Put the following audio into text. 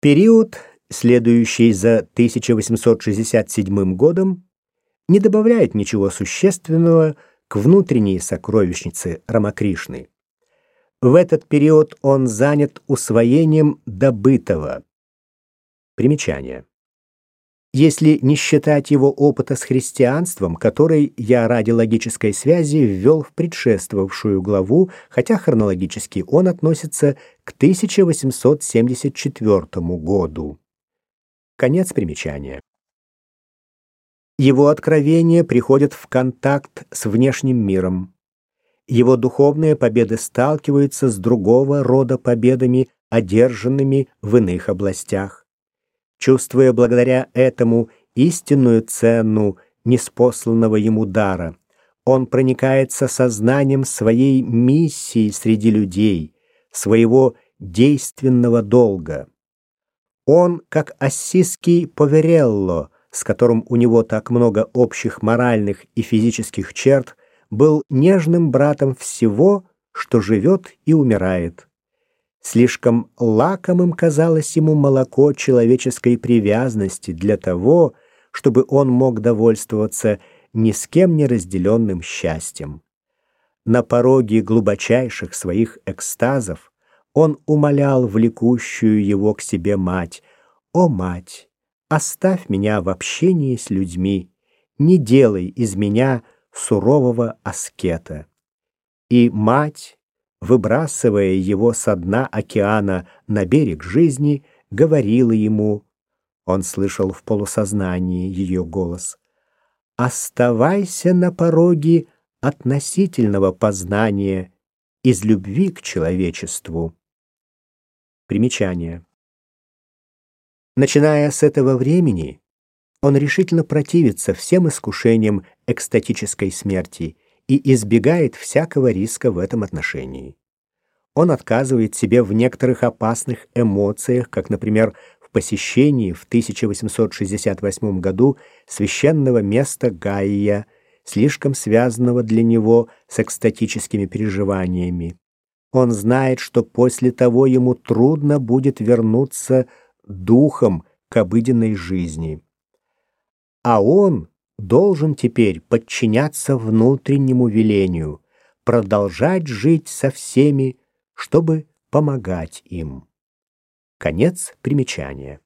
Период, следующий за 1867 годом, не добавляет ничего существенного к внутренней сокровищнице Рамакришны. В этот период он занят усвоением добытого. Примечание. Если не считать его опыта с христианством, который я ради логической связи ввел в предшествовавшую главу, хотя хронологически он относится к 1874 году. Конец примечания. Его откровения приходят в контакт с внешним миром. Его духовные победы сталкиваются с другого рода победами, одержанными в иных областях. Чувствуя благодаря этому истинную цену неспосланного ему дара, он проникается сознанием своей миссии среди людей, своего действенного долга. Он, как ассизский Поверелло, с которым у него так много общих моральных и физических черт, был нежным братом всего, что живет и умирает. Слишком лакомым казалось ему молоко человеческой привязанности для того, чтобы он мог довольствоваться ни с кем не разделенным счастьем. На пороге глубочайших своих экстазов он умолял влекущую его к себе мать, «О, мать, Оставь меня в общении с людьми, не делай из меня сурового аскета. И мать, выбрасывая его со дна океана на берег жизни, говорила ему, он слышал в полусознании ее голос, «Оставайся на пороге относительного познания из любви к человечеству». Примечание. Начиная с этого времени, он решительно противится всем искушениям экстатической смерти и избегает всякого риска в этом отношении. Он отказывает себе в некоторых опасных эмоциях, как, например, в посещении в 1868 году священного места Гайя, слишком связанного для него с экстатическими переживаниями. Он знает, что после того ему трудно будет вернуться духом к обыденной жизни. А он должен теперь подчиняться внутреннему велению, продолжать жить со всеми, чтобы помогать им. Конец примечания.